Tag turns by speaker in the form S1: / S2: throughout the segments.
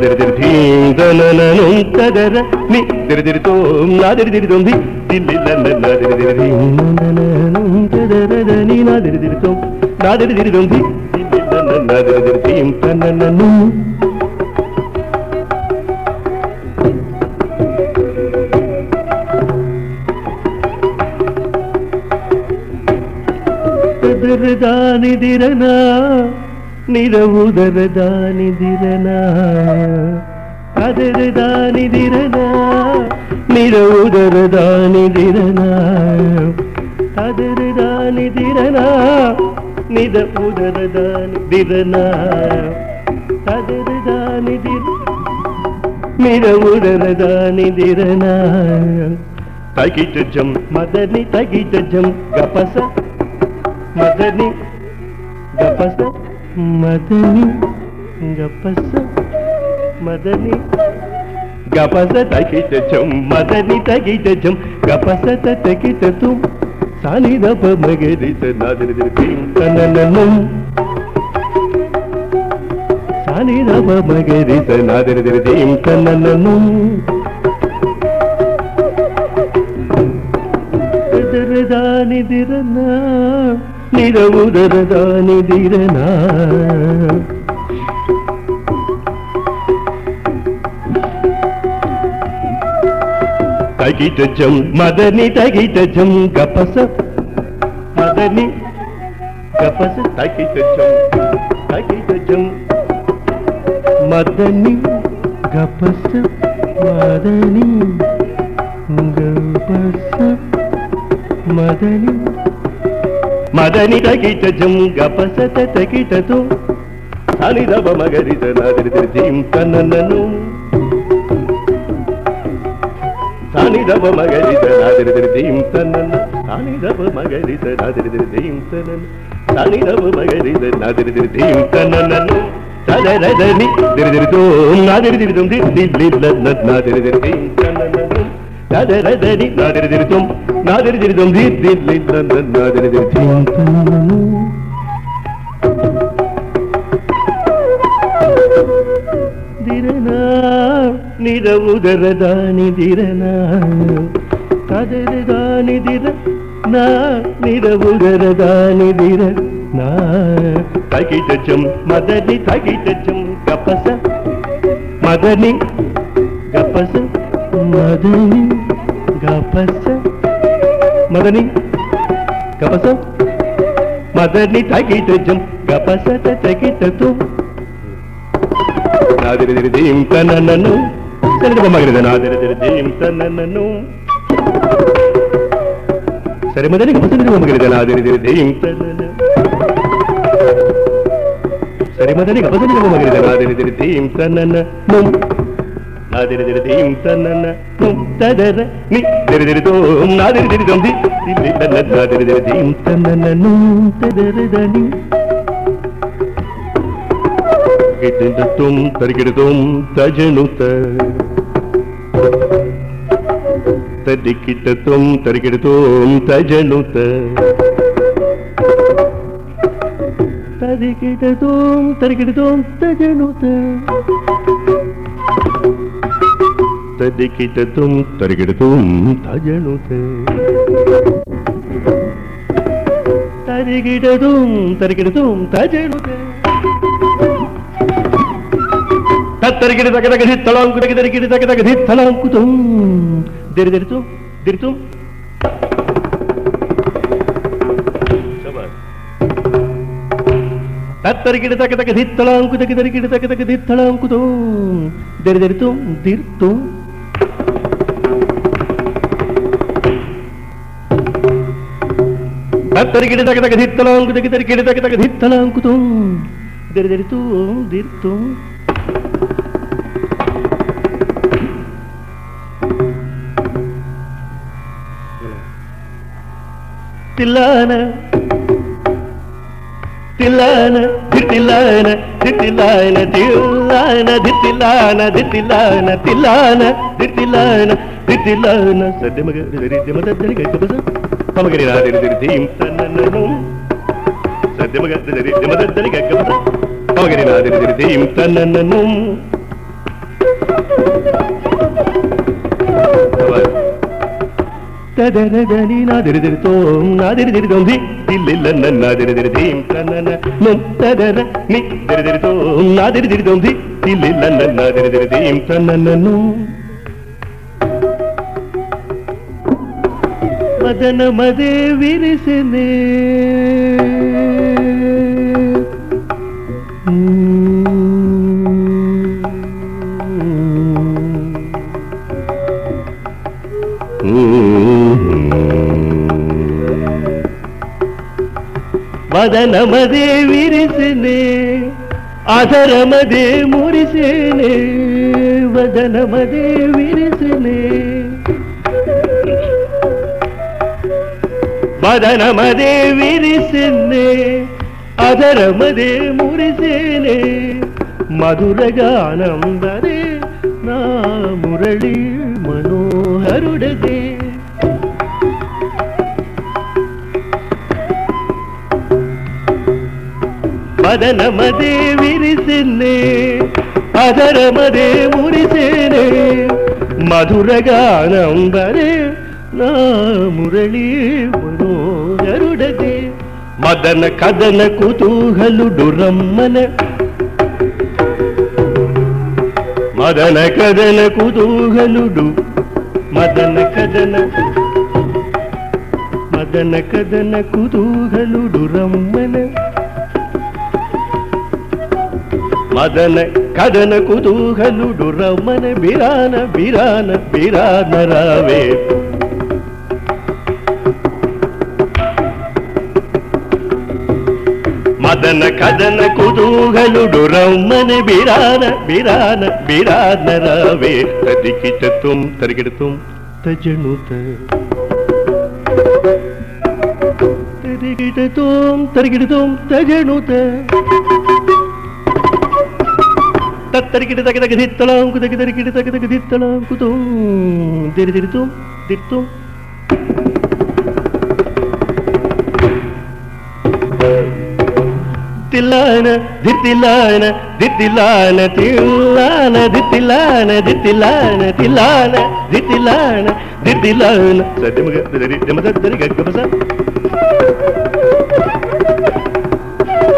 S1: திரு தீந்தனும் தகர நீ திரு திரு தோம் நாதிரி திரு தோம்பி தில்லி நாதிரி திரு தீந்தனும் தகர நீ நிறவுதரதானிதிரனா கதறுதானிதிரனா நிறவுதரதானிதிரனா கதறுதானிதிரனா நித உதரதானிதிரனா கதறுதானிதிர நிற உதரதானிதிரனா தகிதஜம் மதனி தகிதஜம் கபச மதனி கபச మదని గపస మదని గపస తగితజం మదని తగితజం గపస తగిటతు సాని దప మగరిత నాదిరి తననను. సాని దప మగరిత నాదిరి తననను. దానిదిరనా నిరవుదరదానిదిరనా తగిటజం మదని తగిటజం గపస. మదని గపస తగిటజం తగిటజం మదని గపస మదని గపస మదని మదని తగిటజం గపసత తగిటతో అనిదవ మగరిత నాదిరి జీం తన్నను సానిదవ మగరిత నాదిరి జీం తన్నను సానిదవ మగరిత నాదిరి జీం తన్నను సానిదవ మగరిత నాదిరి జీం తన్నను సదరదని దిరిదిరితో నాదిరి దిరితం దిల్లిల్ల నాదిరి జీం ததரதரி நாதிரி திருத்தும் நாதிரி திருத்தும் தீர்த்தில்லை நாதிரி திருத்தும் திரநாள் நிதவுதரதானி திரநாள் கதரதானி திர நாள் நிதவுதரதானி திர நாள் தகிதச்சம் மதனி தகிதச்சம் మదని గపస. మదని గపస. మదని తగిటచం గపస తగిటతో నాదిరిదిరిదీం తననను సరిగమ మగరిద నాదిరిదిరిదీం తననను సరే మదని గమసరిగమ మగరిద నాదిరిదిరిదీం తననను సరే మదని గమసరిగమ మగరిద నాదిరిదిరిదీం తనన ను నాదిరిదిరిదీం తనన తదర ని దిరిదిరితో నాదిరిదిరిదం ది దిల్లి తన నాదిరిదిరిదీం తననను తదరదని గిడ్డంతుం తరిగిడతుం తజనుత తదికిటతుం తరిగిడతుం తజనుత తదికిటతుం తరిగిడతుం తజనుత తదికిటతుం తరిగిడతుం తజనుత. తరిగిడతుం తరిగిడతుం తజనుత. తత్తరిగిడి తగదగది తలాంకు తగదరిగిడి తగదగది తలాంకుతం. దెరిదెరుతూ తలాంకు తగదరిగిడి తగదగది తలాంకుతం దెరిదెరుతూ దిర్తూ. తత్తరిగిడి తగదగది తలాంకు తగదరిగిడి తగదగది తలాంకుతం. దెరిదెరుతూ దిర్తూ తిల్లాన తిల్లాన దిత్తిలాన దిత్తిలాన తిల్లాన దిత్తిలాన దిత్తిలాన തില്ലാന തില്ലാന തില്ലാന തില്ലാന തില്ലാന തില്ലാന തില്ലാന തില്ലാന തില്ലാന തില്ലാന സദ്യമക ദരിദ്രമ ദരിദ്രമ பமகரினாதிரிதிரிதீம் தன்னனும் ததனதனி நாதிரிதிரிதோம் நாதிரிதிரிதோம் தி இல்லில்லன்ன நாதிரிதிரிதீம் தன்னனும் ததன நீ திரிதிரிதோம் நாதிரிதிரிதோம் தி இல்லில்லன்ன நாதிரிதிரிதீம் தன்னனும் වදන මදේ විරිසනේ வதனமதே விரிசினே அதரமதே முரிசினே வதனமதே விரிசினே. ಬದನಮದೇ ವಿರಿಸೆನ್ನೆ ಅದರಮದೇ ಮುರಿಸೇನೆ ಮಧುರಗಾನಂದರೆ ನಾ ಮುರಳಿ ಮನೋಹರುಡದೆ പതനമതേ വിരിസെന്നേ അതരമതേ മുരിസേനേ മധുരഗാനം വരെ നാ മുരളീ మురళి మనోహరుడదే మదన కదన కుతూహలుడు రమ్మన. మదన కదన కుతూహలుడు. మదన కదన మదన కదన కుతూహలుడు రమ్మన. మదన కదన కుతూహలుడు రమ్మన. బిరాన బిరాన బిరాన రావే. ಕದನ ಕದನ ಕುತೂಹಲುಡು ರೌಮನೆ ಬಿರಾನ ಬಿರಾನ ಬಿರಾನ ರಾವೇ ತದಿಕಿಟ ತುಂ ತರಿಗಿಡ ತುಂ ತಜಣುತ ತರಿಗಿಡ ತುಂ ತರಿಗಿಡ ತುಂ ತಜಣುತ தத்தரிக்கிட்டு தகி தகி தித்தலாம் குதகி தரிக்கிட்டு தகி தகி தித்தலாம் குதோ திரு திருத்தும் திருத்தும் தில்லான தித்திலான தித்திலான தில்லான தித்திலான தித்திலான தில்லான தித்திலான தித்திலான சத்தியமுக சரி திமச சரி கமச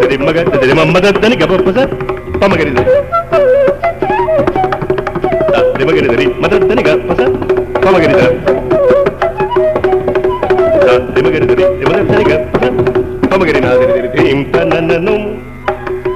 S1: சரி. மக சரி மம்மத தனி கபப்பச பமகரி சரி. திமகரி சரி மத தனி கபச பமகரி சரி.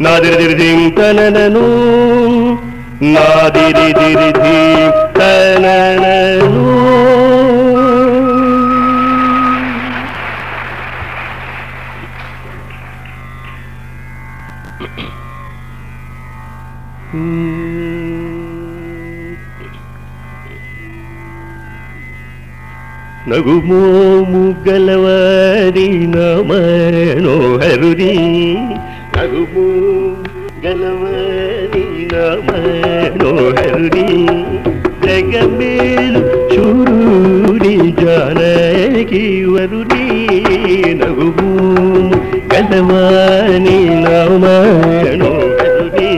S1: നാദിരിതിരിധീം തനനനൂ. നാദിരിതിരിധീം തനനനൂ. നഗുമോ മുഗലവാരി നമനോഹരുരീ దిత్తిల్లిల్లన్న నాదిరిదిరిదీం తన్నను జగమేలు చూరుని జానకి వరుని నగుము గలవాని నమనోహరుని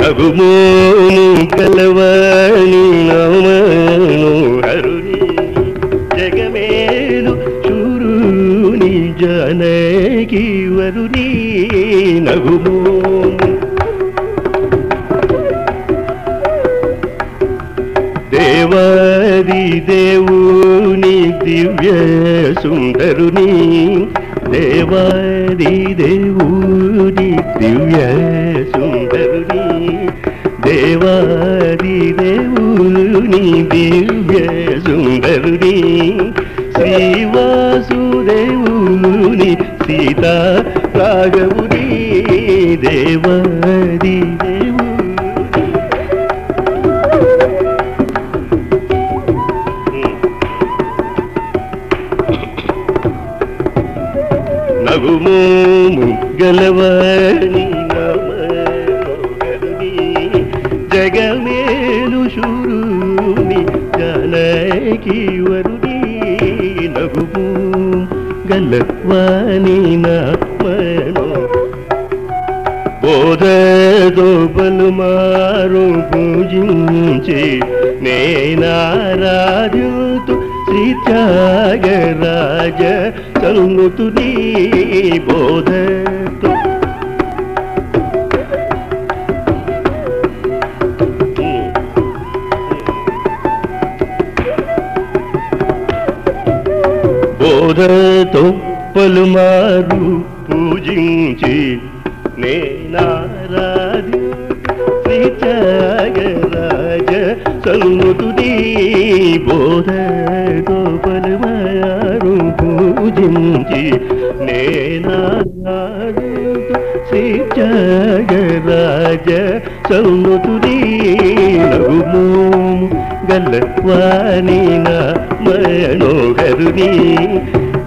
S1: నగుమోము జానకి వరుని నగుమోము దేవాది దేవుని దివ్య సుందరుని దేవాది దేవుని దివ్య సుందరుని దేవాది దేవుని దివ్య గలవని నమరుని జగమేలు శూరుని జానకి వరుని నగుము గలవని నమను బోధతో బలుమారు పూజించి నేనారాధ్యుతు శ్రీ త్యాగరాజ సన్నుతు నీ బోధతో బోధతో పలుమారు పూజించి నేనారాధి శ్రీత్యాగరాజ సన్నుతుది బోధతో పలుమారు పూజించి నేనారాధి శ్రీత్యాగరాజ సన్నుతుది నగుము గల్లవాణి మనోహరుని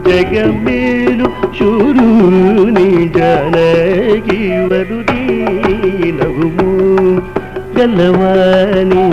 S1: జగమేలు శూరుని జానకి వరుని నగుము గల్లవాణి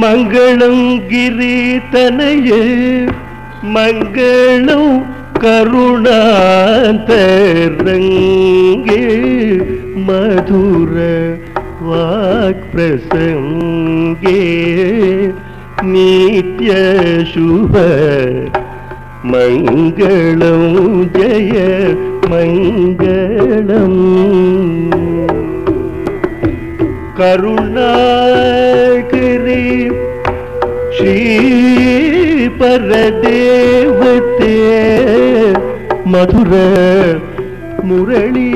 S1: மங்களங்கிரித்தனையே மங்களம் கருணாந்தரங்கே மதுர வாக்பிரசங்கே நித்ய சுப மங்களம் ஜெய மங்களம். கருணா பரதேவத்தே மதுர முரளீரவனிரதே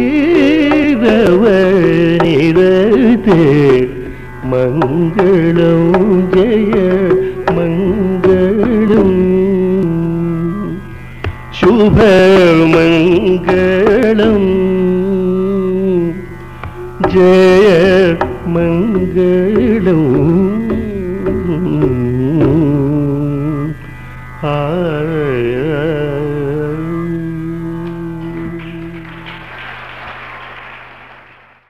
S1: மங்களம் ஜெய மங்களம். சுப மங்களம் ஜெய மங்களம். ಆ